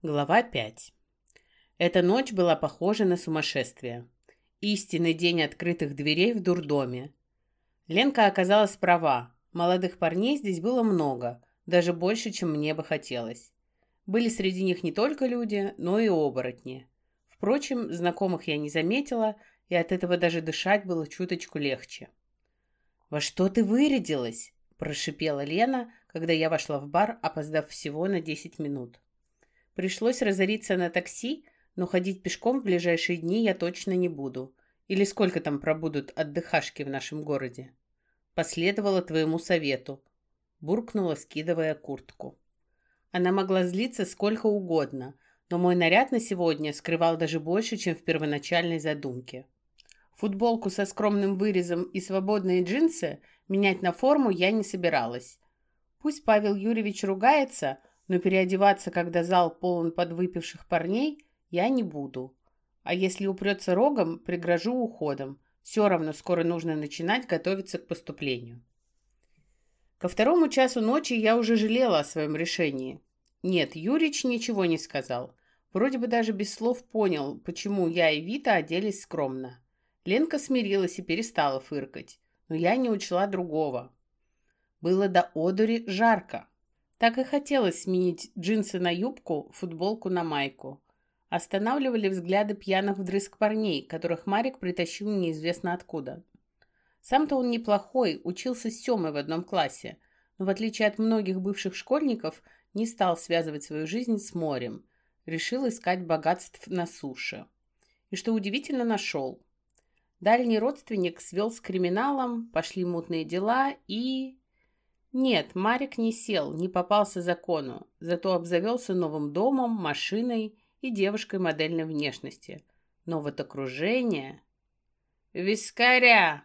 Глава 5. Эта ночь была похожа на сумасшествие. Истинный день открытых дверей в дурдоме. Ленка оказалась права. Молодых парней здесь было много, даже больше, чем мне бы хотелось. Были среди них не только люди, но и оборотни. Впрочем, знакомых я не заметила, и от этого даже дышать было чуточку легче. «Во что ты вырядилась?» – прошипела Лена, когда я вошла в бар, опоздав всего на 10 минут. Пришлось разориться на такси, но ходить пешком в ближайшие дни я точно не буду. Или сколько там пробудут отдыхашки в нашем городе? Последовала твоему совету. Буркнула, скидывая куртку. Она могла злиться сколько угодно, но мой наряд на сегодня скрывал даже больше, чем в первоначальной задумке. Футболку со скромным вырезом и свободные джинсы менять на форму я не собиралась. Пусть Павел Юрьевич ругается, но переодеваться, когда зал полон подвыпивших парней, я не буду. А если упрется рогом, пригрожу уходом. Все равно скоро нужно начинать готовиться к поступлению. Ко второму часу ночи я уже жалела о своем решении. Нет, Юрич ничего не сказал. Вроде бы даже без слов понял, почему я и Вита оделись скромно. Ленка смирилась и перестала фыркать. Но я не учла другого. Было до одури жарко. Так и хотелось сменить джинсы на юбку, футболку на майку. Останавливали взгляды пьяных вдрызг парней, которых Марик притащил неизвестно откуда. Сам-то он неплохой, учился с Семой в одном классе, но в отличие от многих бывших школьников, не стал связывать свою жизнь с морем. Решил искать богатств на суше. И что удивительно, нашел. Дальний родственник свел с криминалом, пошли мутные дела и... Нет, Марик не сел, не попался закону, зато обзавелся новым домом, машиной и девушкой модельной внешности. Но вот окружение... «Вискаря!»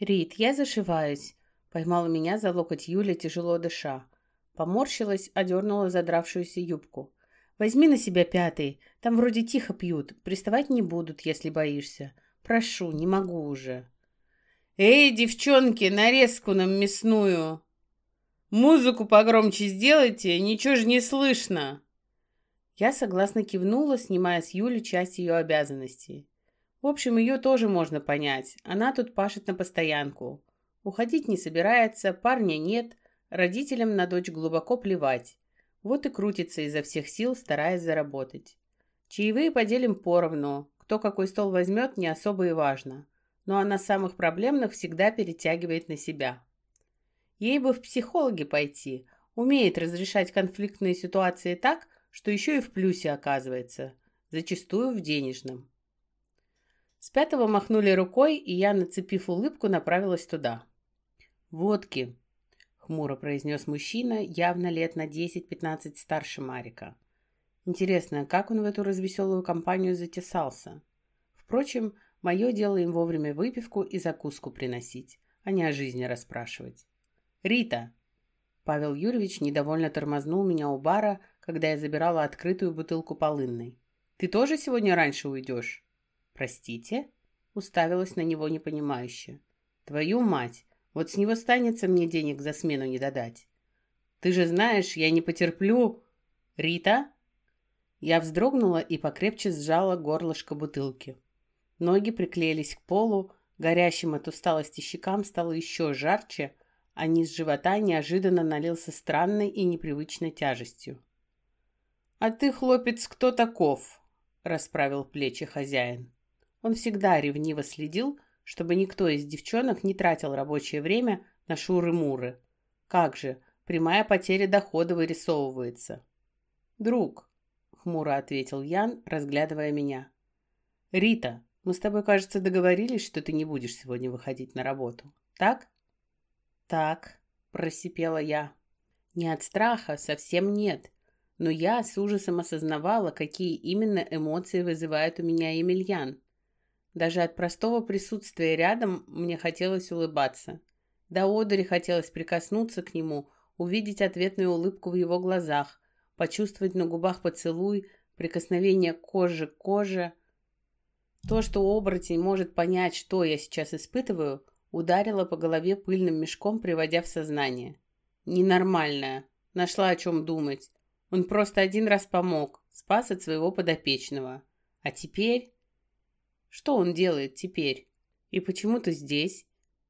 «Рит, я зашиваюсь», — поймала меня за локоть Юля, тяжело дыша. Поморщилась, одернула задравшуюся юбку. «Возьми на себя пятый, там вроде тихо пьют, приставать не будут, если боишься. Прошу, не могу уже». «Эй, девчонки, нарезку нам мясную!» Музыку погромче сделайте, ничего же не слышно. Я согласно кивнула, снимая с Юли часть ее обязанностей. В общем, ее тоже можно понять. Она тут пашет на постоянку. Уходить не собирается, парня нет, родителям на дочь глубоко плевать. Вот и крутится изо всех сил, стараясь заработать. Чаевые поделим поровну. Кто какой стол возьмет, не особо и важно. Но она самых проблемных всегда перетягивает на себя. Ей бы в психологи пойти. Умеет разрешать конфликтные ситуации так, что еще и в плюсе оказывается. Зачастую в денежном. С пятого махнули рукой, и я, нацепив улыбку, направилась туда. «Водки», — хмуро произнес мужчина, явно лет на 10-15 старше Марика. Интересно, как он в эту развеселую компанию затесался? Впрочем, мое дело им вовремя выпивку и закуску приносить, а не о жизни расспрашивать. «Рита!» Павел Юрьевич недовольно тормознул меня у бара, когда я забирала открытую бутылку полынной. «Ты тоже сегодня раньше уйдешь?» «Простите?» Уставилась на него непонимающе. «Твою мать! Вот с него станется мне денег за смену не додать. Ты же знаешь, я не потерплю...» «Рита?» Я вздрогнула и покрепче сжала горлышко бутылки. Ноги приклеились к полу, горящим от усталости щекам стало еще жарче, а низ живота неожиданно налился странной и непривычной тяжестью. «А ты, хлопец, кто таков?» — расправил плечи хозяин. Он всегда ревниво следил, чтобы никто из девчонок не тратил рабочее время на шуры-муры. Как же, прямая потеря дохода вырисовывается. «Друг», — хмуро ответил Ян, разглядывая меня. «Рита, мы с тобой, кажется, договорились, что ты не будешь сегодня выходить на работу. Так?» «Так», — просипела я. «Не от страха, совсем нет. Но я с ужасом осознавала, какие именно эмоции вызывает у меня Емельян. Даже от простого присутствия рядом мне хотелось улыбаться. До одури хотелось прикоснуться к нему, увидеть ответную улыбку в его глазах, почувствовать на губах поцелуй, прикосновение кожи к коже. То, что оборотень может понять, что я сейчас испытываю — Ударила по голове пыльным мешком, приводя в сознание. Ненормальная. Нашла о чем думать. Он просто один раз помог, спас от своего подопечного. А теперь... Что он делает теперь? И почему ты здесь?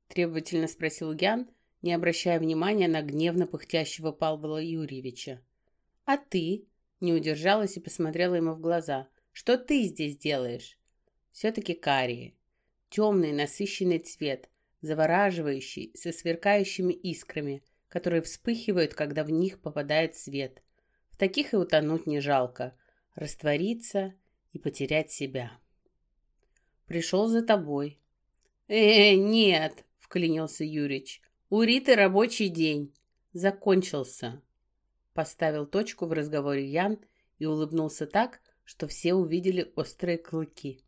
Требовательно спросил Ян, не обращая внимания на гневно пыхтящего Павла Юрьевича. А ты? Не удержалась и посмотрела ему в глаза. Что ты здесь делаешь? Все-таки карие. Темный насыщенный цвет, завораживающий, со сверкающими искрами, которые вспыхивают, когда в них попадает свет. В таких и утонуть не жалко. Раствориться и потерять себя. Пришел за тобой. «Э, нет!» — вклинился Юрич. «У Риты рабочий день. Закончился». Поставил точку в разговоре Ян и улыбнулся так, что все увидели острые клыки.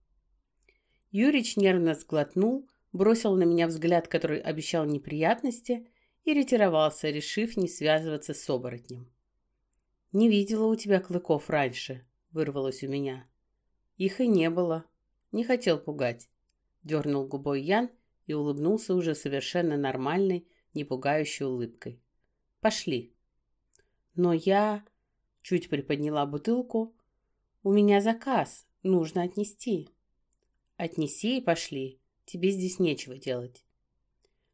Юрич нервно сглотнул, бросил на меня взгляд, который обещал неприятности, и ретировался, решив не связываться с оборотнем. «Не видела у тебя клыков раньше», — вырвалось у меня. «Их и не было. Не хотел пугать», — дернул губой Ян и улыбнулся уже совершенно нормальной, не пугающей улыбкой. «Пошли». «Но я...» — чуть приподняла бутылку. «У меня заказ. Нужно отнести». «Отнеси и пошли. Тебе здесь нечего делать».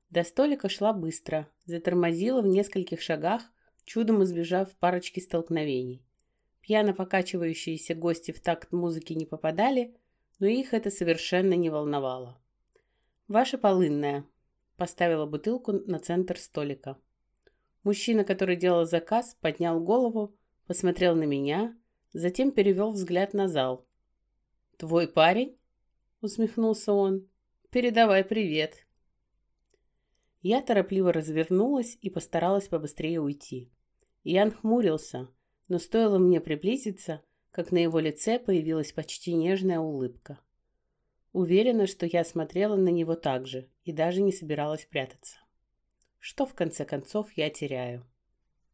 До столика шла быстро, затормозила в нескольких шагах, чудом избежав парочки столкновений. Пьяно покачивающиеся гости в такт музыки не попадали, но их это совершенно не волновало. «Ваша полынная», — поставила бутылку на центр столика. Мужчина, который делал заказ, поднял голову, посмотрел на меня, затем перевел взгляд на зал. «Твой парень?» — усмехнулся он. «Передавай привет». Я торопливо развернулась и постаралась побыстрее уйти. Ян хмурился, но стоило мне приблизиться, как на его лице появилась почти нежная улыбка. Уверена, что я смотрела на него так же и даже не собиралась прятаться. Что в конце концов я теряю?